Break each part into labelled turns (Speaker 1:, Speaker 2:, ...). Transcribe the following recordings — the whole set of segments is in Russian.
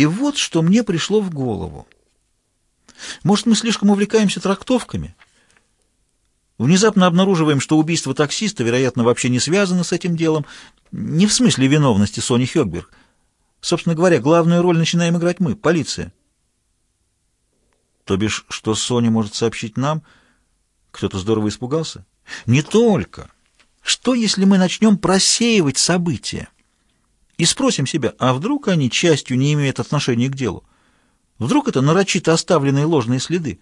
Speaker 1: И вот что мне пришло в голову. Может, мы слишком увлекаемся трактовками? Внезапно обнаруживаем, что убийство таксиста, вероятно, вообще не связано с этим делом, не в смысле виновности Сони Хёкберг. Собственно говоря, главную роль начинаем играть мы, полиция. То бишь, что Соня может сообщить нам? Кто-то здорово испугался? Не только. Что, если мы начнем просеивать события? И спросим себя, а вдруг они частью не имеют отношения к делу? Вдруг это нарочито оставленные ложные следы?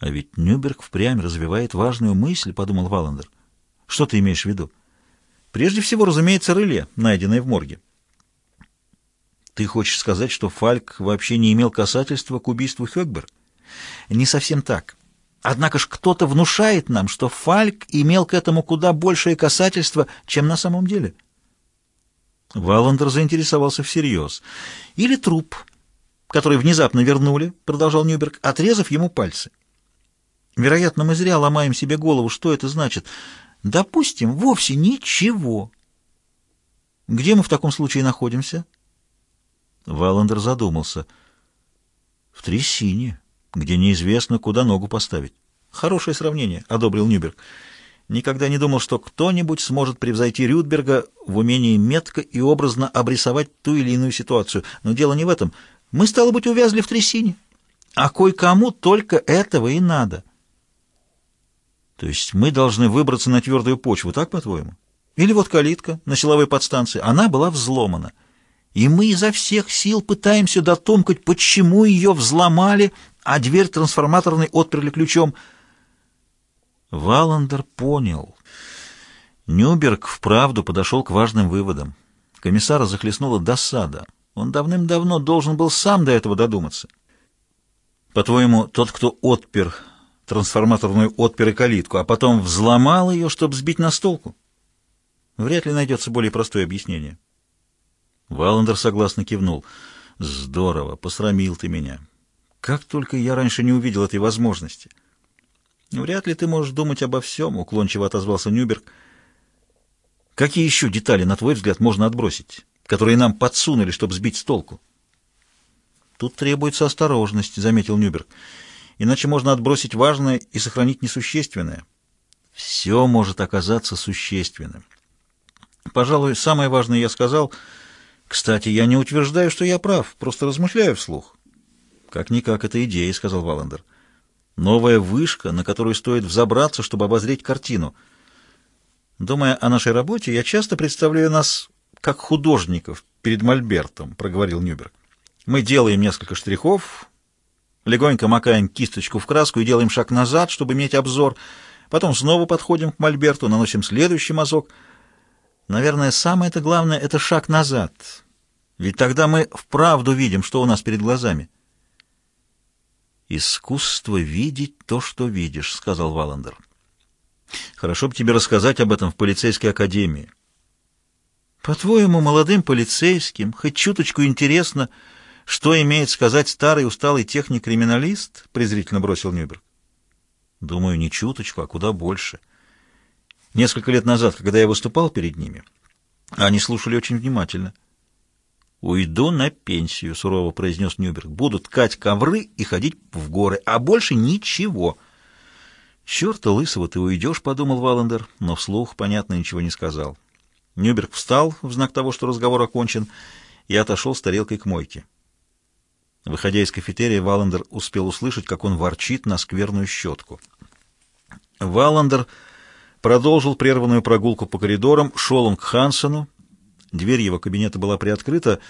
Speaker 1: А ведь Нюберг впрямь развивает важную мысль, подумал Валандер. Что ты имеешь в виду? Прежде всего, разумеется, рыле, найденное в морге. Ты хочешь сказать, что Фальк вообще не имел касательства к убийству Хёкберг? Не совсем так. Однако ж кто-то внушает нам, что Фальк имел к этому куда большее касательство, чем на самом деле. Валандер заинтересовался всерьез. Или труп, который внезапно вернули, продолжал Нюберг, отрезав ему пальцы. Вероятно, мы зря ломаем себе голову, что это значит. Допустим, вовсе ничего. Где мы в таком случае находимся? Валандер задумался. В трясине, где неизвестно, куда ногу поставить. Хорошее сравнение, одобрил Нюберг. Никогда не думал, что кто-нибудь сможет превзойти Рюдберга в умении метко и образно обрисовать ту или иную ситуацию. Но дело не в этом — мы, стало быть, увязли в трясине. А кое-кому только этого и надо. То есть мы должны выбраться на твердую почву, так, по-твоему? Или вот калитка на силовой подстанции, она была взломана. И мы изо всех сил пытаемся дотомкать, почему ее взломали, а дверь трансформаторной отперли ключом. Валандер понял. Нюберг вправду подошел к важным выводам. Комиссара захлестнула досада. Он давным-давно должен был сам до этого додуматься. По-твоему, тот, кто отпер трансформаторную отпер и калитку, а потом взломал ее, чтобы сбить настолку? Вряд ли найдется более простое объяснение. Валандер согласно кивнул. «Здорово, посрамил ты меня. Как только я раньше не увидел этой возможности». «Вряд ли ты можешь думать обо всем», — уклончиво отозвался Нюберг. «Какие еще детали, на твой взгляд, можно отбросить?» которые нам подсунули, чтобы сбить с толку. Тут требуется осторожность, заметил Нюберг. Иначе можно отбросить важное и сохранить несущественное. Все может оказаться существенным. Пожалуй, самое важное я сказал. Кстати, я не утверждаю, что я прав, просто размышляю вслух. Как-никак, это идея, сказал Валандер. Новая вышка, на которую стоит взобраться, чтобы обозреть картину. Думая о нашей работе, я часто представляю нас как художников перед мольбертом», — проговорил Нюберг. «Мы делаем несколько штрихов, легонько макаем кисточку в краску и делаем шаг назад, чтобы иметь обзор, потом снова подходим к мольберту, наносим следующий мазок. Наверное, самое-то главное — это шаг назад, ведь тогда мы вправду видим, что у нас перед глазами». «Искусство видеть то, что видишь», — сказал Валандер. «Хорошо бы тебе рассказать об этом в полицейской академии». По-твоему, молодым полицейским хоть чуточку интересно, что имеет сказать старый усталый техник-криминалист? презрительно бросил Нюберг. Думаю, не чуточку, а куда больше. Несколько лет назад, когда я выступал перед ними, они слушали очень внимательно. «Уйду на пенсию», — сурово произнес Нюберг. «Буду ткать ковры и ходить в горы, а больше ничего». «Черта лысого ты уйдешь», — подумал Валандер, но вслух, понятно, ничего не сказал. Нюберг встал в знак того, что разговор окончен, и отошел с тарелкой к мойке. Выходя из кафетерия, Валандер успел услышать, как он ворчит на скверную щетку. Валандер продолжил прерванную прогулку по коридорам, шел он к Хансену. Дверь его кабинета была приоткрыта.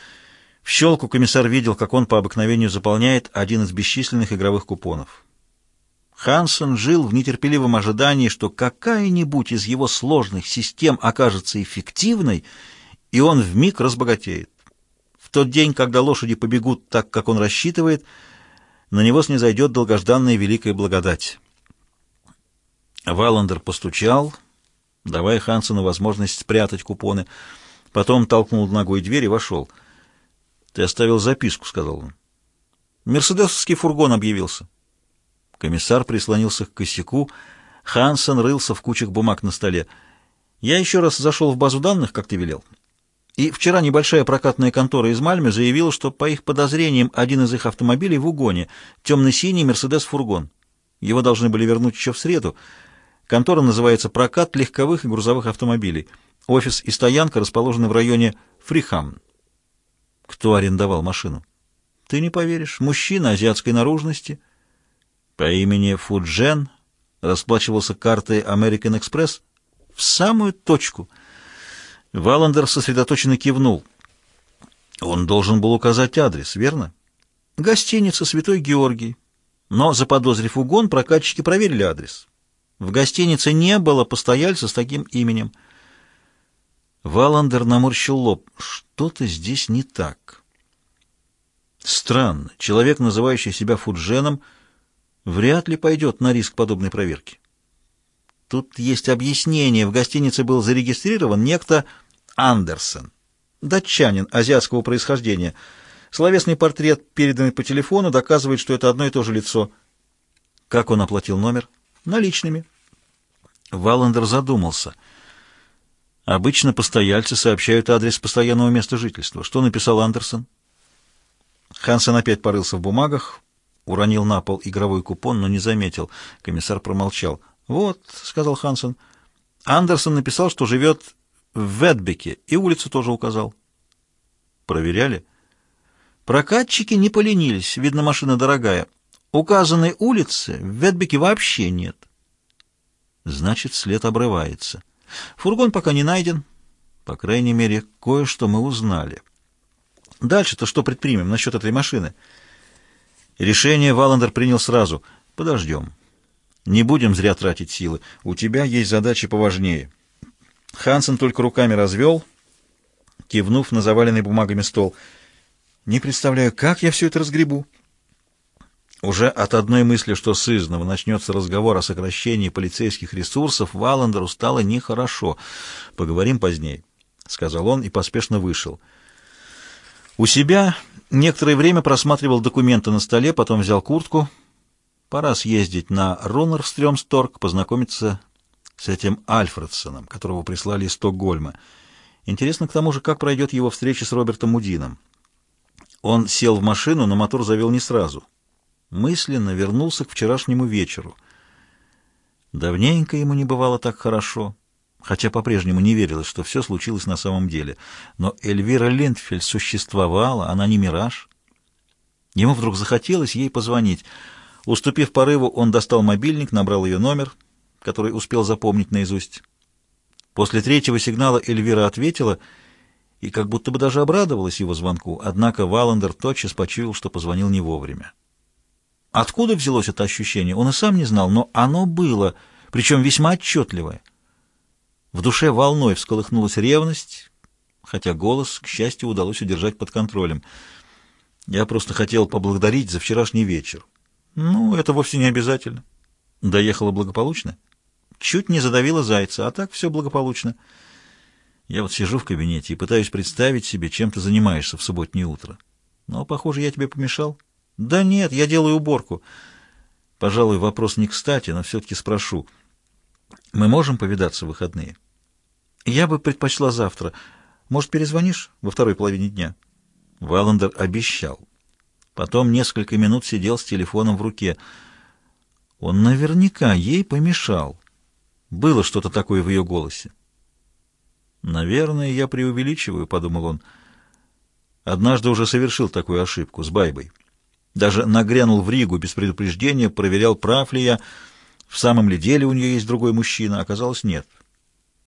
Speaker 1: В щелку комиссар видел, как он по обыкновению заполняет один из бесчисленных игровых купонов. Хансен жил в нетерпеливом ожидании, что какая-нибудь из его сложных систем окажется эффективной, и он вмиг разбогатеет. В тот день, когда лошади побегут так, как он рассчитывает, на него снизойдет долгожданная великая благодать. Валандер постучал, давая Хансену возможность спрятать купоны, потом толкнул ногой дверь и вошел. «Ты оставил записку», — сказал он. «Мерседесовский фургон объявился». Комиссар прислонился к косяку. Хансен рылся в кучах бумаг на столе. «Я еще раз зашел в базу данных, как ты велел. И вчера небольшая прокатная контора из Мальмы заявила, что, по их подозрениям, один из их автомобилей в угоне — темно-синий «Мерседес-фургон». Его должны были вернуть еще в среду. Контора называется «Прокат легковых и грузовых автомобилей». Офис и стоянка расположены в районе Фрихам. Кто арендовал машину? Ты не поверишь. Мужчина азиатской наружности по имени Фуджен расплачивался картой American Express в самую точку. Валандер сосредоточенно кивнул. Он должен был указать адрес, верно? Гостиница «Святой Георгий». Но, заподозрив угон, прокатчики проверили адрес. В гостинице не было постояльца с таким именем. Валандер наморщил лоб. Что-то здесь не так. Странно. Человек, называющий себя Фудженом, вряд ли пойдет на риск подобной проверки. Тут есть объяснение. В гостинице был зарегистрирован некто Андерсон, датчанин азиатского происхождения. Словесный портрет, переданный по телефону, доказывает, что это одно и то же лицо. Как он оплатил номер? Наличными. Валандер задумался. Обычно постояльцы сообщают адрес постоянного места жительства. Что написал Андерсон? Хансен опять порылся в бумагах, уронил на пол игровой купон, но не заметил. Комиссар промолчал. «Вот», — сказал Хансен, — «Андерсон написал, что живет в Ветбеке, и улицу тоже указал». «Проверяли?» «Прокатчики не поленились, видно, машина дорогая. Указанной улицы в Ветбеке вообще нет». «Значит, след обрывается. Фургон пока не найден. По крайней мере, кое-что мы узнали». Дальше-то что предпримем насчет этой машины? Решение Валандер принял сразу. Подождем. Не будем зря тратить силы. У тебя есть задачи поважнее. Хансен только руками развел, кивнув на заваленный бумагами стол. Не представляю, как я все это разгребу. Уже от одной мысли, что с Изного начнется разговор о сокращении полицейских ресурсов, Валандеру стало нехорошо. «Поговорим позднее», — сказал он и поспешно вышел. У себя некоторое время просматривал документы на столе, потом взял куртку. Пора съездить на Роннерстрёмсторг, познакомиться с этим Альфредсоном, которого прислали из Стокгольма. Интересно к тому же, как пройдет его встреча с Робертом Мудином. Он сел в машину, но мотор завел не сразу. Мысленно вернулся к вчерашнему вечеру. Давненько ему не бывало так хорошо хотя по-прежнему не верилось, что все случилось на самом деле. Но Эльвира Лентфель существовала, она не мираж. Ему вдруг захотелось ей позвонить. Уступив порыву, он достал мобильник, набрал ее номер, который успел запомнить наизусть. После третьего сигнала Эльвира ответила и как будто бы даже обрадовалась его звонку, однако Валандер тотчас почуял, что позвонил не вовремя. Откуда взялось это ощущение, он и сам не знал, но оно было, причем весьма отчетливое — в душе волной всколыхнулась ревность, хотя голос, к счастью, удалось удержать под контролем. Я просто хотел поблагодарить за вчерашний вечер. Ну, это вовсе не обязательно. Доехала благополучно? Чуть не задавила зайца, а так все благополучно. Я вот сижу в кабинете и пытаюсь представить себе, чем ты занимаешься в субботнее утро. Но, похоже, я тебе помешал. Да нет, я делаю уборку. Пожалуй, вопрос не кстати, но все-таки спрошу. Мы можем повидаться в выходные? Я бы предпочла завтра. Может, перезвонишь во второй половине дня? Валандер обещал. Потом несколько минут сидел с телефоном в руке. Он наверняка ей помешал. Было что-то такое в ее голосе. «Наверное, я преувеличиваю», — подумал он. Однажды уже совершил такую ошибку с Байбой. Даже нагрянул в Ригу без предупреждения, проверял, прав ли я, в самом ли деле у нее есть другой мужчина. Оказалось, нет. —